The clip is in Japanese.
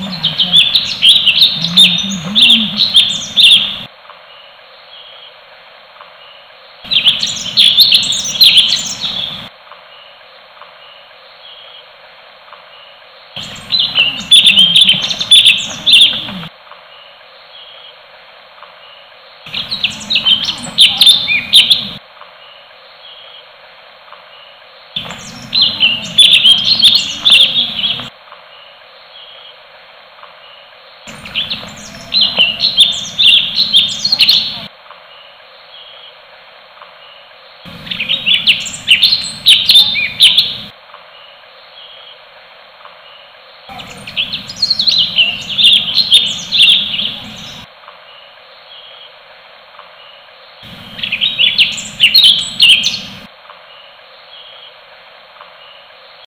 you